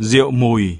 rượu mùi.